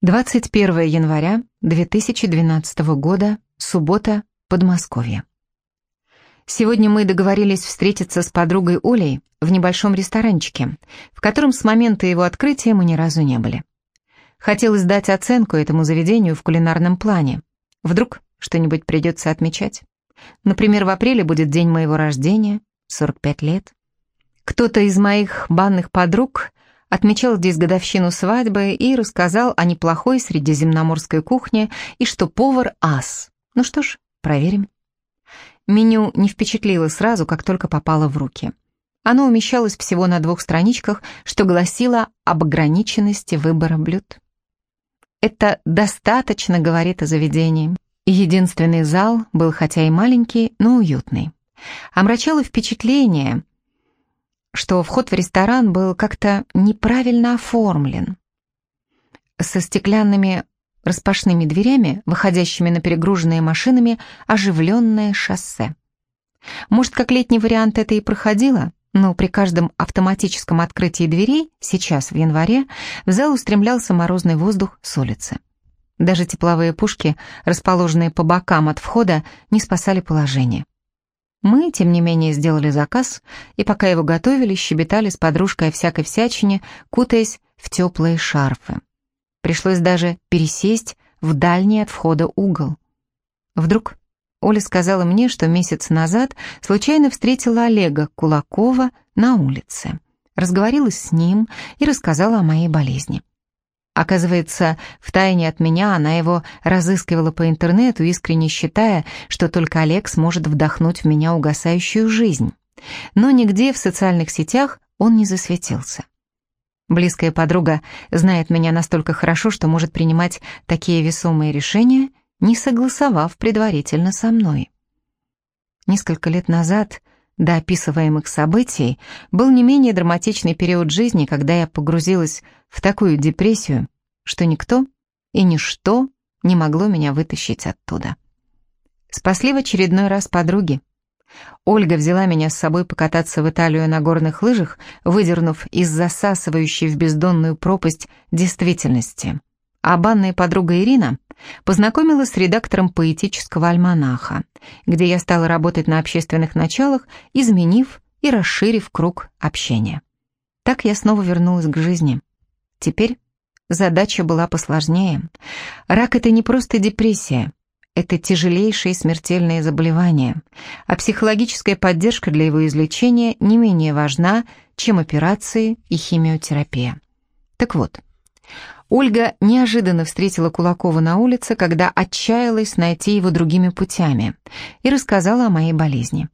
21 января 2012 года, суббота, Подмосковье. Сегодня мы договорились встретиться с подругой Олей в небольшом ресторанчике, в котором с момента его открытия мы ни разу не были. Хотелось дать оценку этому заведению в кулинарном плане. Вдруг что-нибудь придется отмечать. Например, в апреле будет день моего рождения, 45 лет. Кто-то из моих банных подруг отмечал здесь годовщину свадьбы и рассказал о неплохой средиземноморской кухне и что повар ас. Ну что ж, проверим. Меню не впечатлило сразу, как только попало в руки. Оно умещалось всего на двух страничках, что гласило об ограниченности выбора блюд. Это достаточно говорит о заведении. Единственный зал был хотя и маленький, но уютный. Омрачало впечатление, что вход в ресторан был как-то неправильно оформлен. Со стеклянными распашными дверями, выходящими на перегруженные машинами, оживленное шоссе. Может, как летний вариант это и проходило, но при каждом автоматическом открытии дверей, сейчас в январе, в зал устремлялся морозный воздух с улицы. Даже тепловые пушки, расположенные по бокам от входа, не спасали положение. Мы, тем не менее, сделали заказ, и пока его готовили, щебетали с подружкой о всякой всячине, кутаясь в теплые шарфы. Пришлось даже пересесть в дальний от входа угол. Вдруг Оля сказала мне, что месяц назад случайно встретила Олега Кулакова на улице. Разговорилась с ним и рассказала о моей болезни. Оказывается, втайне от меня она его разыскивала по интернету, искренне считая, что только Олег сможет вдохнуть в меня угасающую жизнь. Но нигде в социальных сетях он не засветился. Близкая подруга знает меня настолько хорошо, что может принимать такие весомые решения, не согласовав предварительно со мной. Несколько лет назад, до описываемых событий, был не менее драматичный период жизни, когда я погрузилась в такую депрессию, что никто и ничто не могло меня вытащить оттуда. Спасли в очередной раз подруги. Ольга взяла меня с собой покататься в Италию на горных лыжах, выдернув из засасывающей в бездонную пропасть действительности. А банная подруга Ирина познакомила с редактором поэтического альманаха, где я стала работать на общественных началах, изменив и расширив круг общения. Так я снова вернулась к жизни. Теперь задача была посложнее. Рак — это не просто депрессия, это тяжелейшее смертельное заболевание, а психологическая поддержка для его излечения не менее важна, чем операции и химиотерапия. Так вот, Ольга неожиданно встретила Кулакова на улице, когда отчаялась найти его другими путями, и рассказала о моей болезни.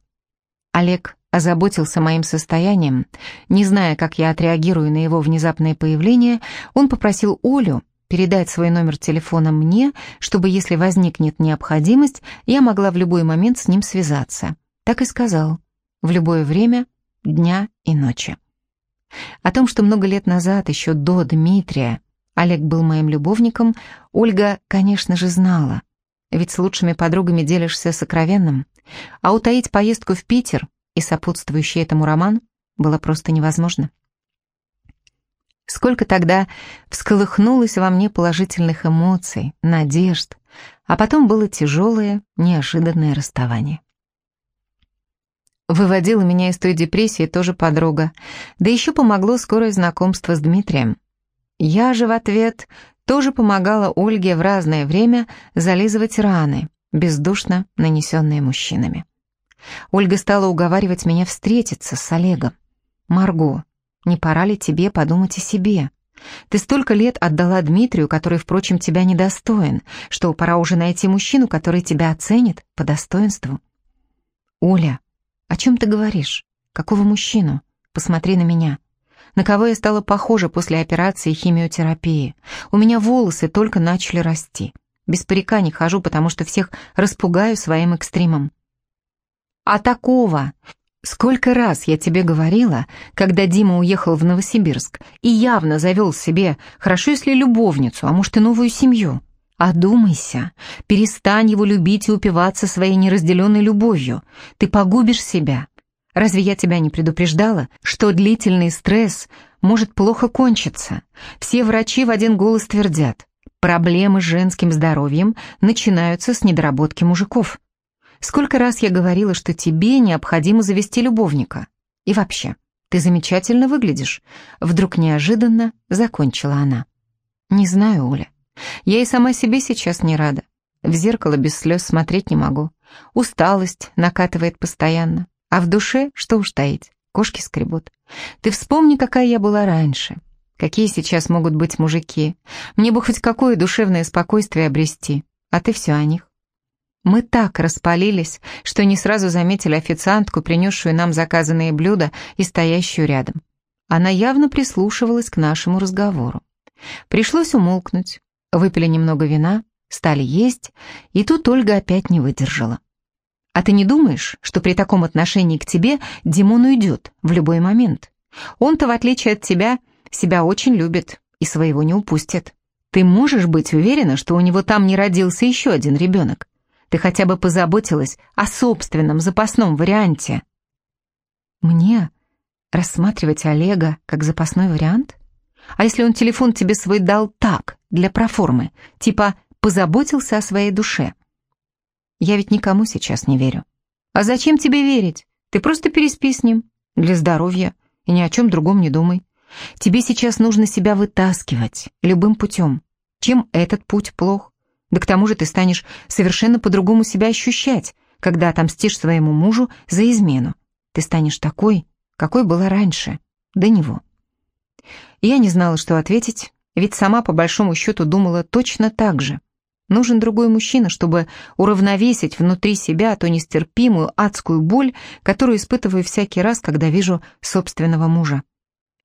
Олег озаботился моим состоянием. Не зная, как я отреагирую на его внезапное появление, он попросил Олю передать свой номер телефона мне, чтобы, если возникнет необходимость, я могла в любой момент с ним связаться. Так и сказал. В любое время, дня и ночи. О том, что много лет назад, еще до Дмитрия, Олег был моим любовником, Ольга, конечно же, знала. Ведь с лучшими подругами делишься сокровенным. А утаить поездку в Питер и сопутствующий этому роман было просто невозможно. Сколько тогда всколыхнулось во мне положительных эмоций, надежд, а потом было тяжелое, неожиданное расставание. Выводила меня из той депрессии тоже подруга, да еще помогло скорое знакомство с Дмитрием. Я же в ответ тоже помогала Ольге в разное время зализывать раны, бездушно нанесенные мужчинами. Ольга стала уговаривать меня встретиться с Олегом. «Марго, не пора ли тебе подумать о себе? Ты столько лет отдала Дмитрию, который, впрочем, тебя недостоин, что пора уже найти мужчину, который тебя оценит по достоинству». «Оля, о чем ты говоришь? Какого мужчину? Посмотри на меня. На кого я стала похожа после операции и химиотерапии? У меня волосы только начали расти. Без парика не хожу, потому что всех распугаю своим экстримом. А такого? Сколько раз я тебе говорила, когда Дима уехал в Новосибирск и явно завел себе, хорошо если любовницу, а может и новую семью. Одумайся, перестань его любить и упиваться своей неразделенной любовью. Ты погубишь себя. Разве я тебя не предупреждала, что длительный стресс может плохо кончиться? Все врачи в один голос твердят. Проблемы с женским здоровьем начинаются с недоработки мужиков. Сколько раз я говорила, что тебе необходимо завести любовника. И вообще, ты замечательно выглядишь. Вдруг неожиданно закончила она. Не знаю, Оля. Я и сама себе сейчас не рада. В зеркало без слез смотреть не могу. Усталость накатывает постоянно. А в душе, что уж таить, кошки скребут. Ты вспомни, какая я была раньше. Какие сейчас могут быть мужики. Мне бы хоть какое душевное спокойствие обрести. А ты все о них. Мы так распалились, что не сразу заметили официантку, принесшую нам заказанные блюда и стоящую рядом. Она явно прислушивалась к нашему разговору. Пришлось умолкнуть. Выпили немного вина, стали есть, и тут Ольга опять не выдержала. «А ты не думаешь, что при таком отношении к тебе Димон уйдет в любой момент? Он-то, в отличие от тебя, себя очень любит и своего не упустит. Ты можешь быть уверена, что у него там не родился еще один ребенок? Ты хотя бы позаботилась о собственном запасном варианте?» «Мне рассматривать Олега как запасной вариант?» А если он телефон тебе свой дал так, для проформы, типа позаботился о своей душе? Я ведь никому сейчас не верю. А зачем тебе верить? Ты просто переспи с ним. Для здоровья. И ни о чем другом не думай. Тебе сейчас нужно себя вытаскивать любым путем. Чем этот путь плох? Да к тому же ты станешь совершенно по-другому себя ощущать, когда отомстишь своему мужу за измену. Ты станешь такой, какой была раньше, до него. Я не знала, что ответить, ведь сама по большому счету думала точно так же. Нужен другой мужчина, чтобы уравновесить внутри себя ту нестерпимую адскую боль, которую испытываю всякий раз, когда вижу собственного мужа.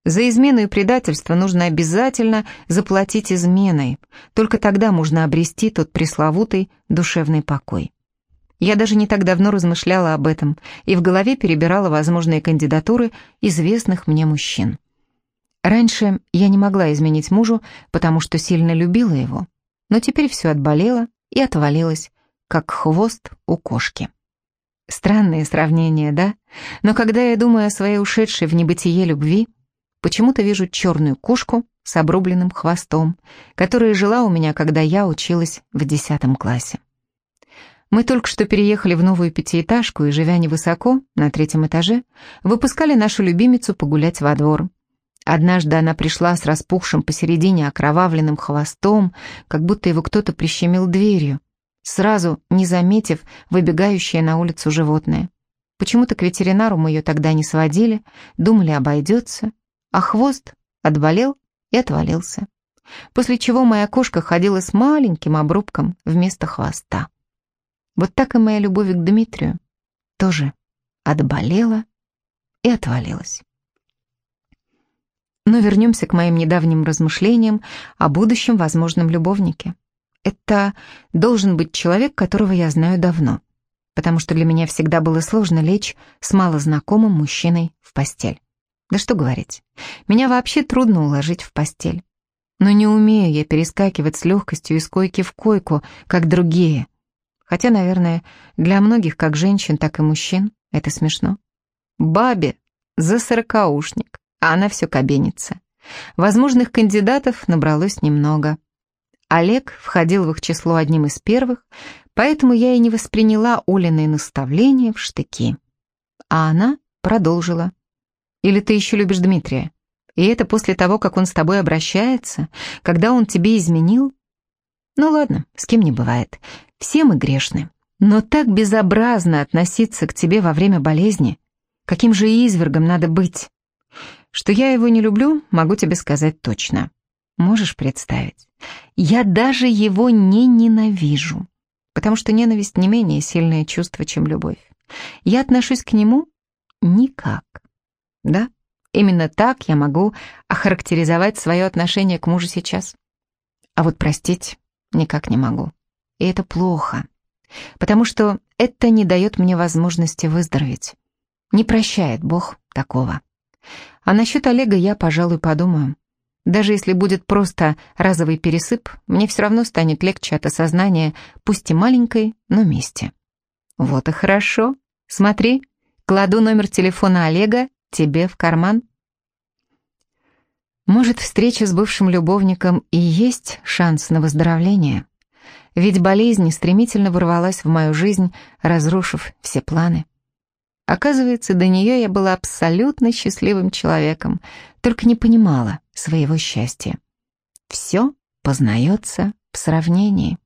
За измену и предательство нужно обязательно заплатить изменой. Только тогда можно обрести тот пресловутый душевный покой. Я даже не так давно размышляла об этом и в голове перебирала возможные кандидатуры известных мне мужчин. Раньше я не могла изменить мужу, потому что сильно любила его, но теперь все отболело и отвалилось, как хвост у кошки. Странное сравнение, да? Но когда я думаю о своей ушедшей в небытие любви, почему-то вижу черную кошку с обрубленным хвостом, которая жила у меня, когда я училась в десятом классе. Мы только что переехали в новую пятиэтажку и, живя невысоко, на третьем этаже, выпускали нашу любимицу погулять во двор, Однажды она пришла с распухшим посередине окровавленным хвостом, как будто его кто-то прищемил дверью, сразу не заметив выбегающее на улицу животное. Почему-то к ветеринару мы ее тогда не сводили, думали, обойдется, а хвост отболел и отвалился. После чего моя кошка ходила с маленьким обрубком вместо хвоста. Вот так и моя любовь к Дмитрию тоже отболела и отвалилась. Но вернемся к моим недавним размышлениям о будущем возможном любовнике. Это должен быть человек, которого я знаю давно, потому что для меня всегда было сложно лечь с малознакомым мужчиной в постель. Да что говорить, меня вообще трудно уложить в постель. Но не умею я перескакивать с легкостью из койки в койку, как другие. Хотя, наверное, для многих, как женщин, так и мужчин, это смешно. Бабе за сорокаушник а она все кабенится. Возможных кандидатов набралось немного. Олег входил в их число одним из первых, поэтому я и не восприняла Олиные наставления в штыки. А она продолжила. «Или ты еще любишь Дмитрия? И это после того, как он с тобой обращается, когда он тебе изменил? Ну ладно, с кем не бывает. Все мы грешны. Но так безобразно относиться к тебе во время болезни. Каким же извергом надо быть? Что я его не люблю, могу тебе сказать точно. Можешь представить? Я даже его не ненавижу, потому что ненависть не менее сильное чувство, чем любовь. Я отношусь к нему никак. Да, именно так я могу охарактеризовать свое отношение к мужу сейчас. А вот простить никак не могу. И это плохо, потому что это не дает мне возможности выздороветь. Не прощает Бог такого. А насчет Олега я, пожалуй, подумаю. Даже если будет просто разовый пересып, мне все равно станет легче от осознания, пусть и маленькой, но мести. Вот и хорошо. Смотри, кладу номер телефона Олега тебе в карман. Может, встреча с бывшим любовником и есть шанс на выздоровление? Ведь болезнь стремительно ворвалась в мою жизнь, разрушив все планы. Оказывается, до нее я была абсолютно счастливым человеком, только не понимала своего счастья. Все познается в сравнении.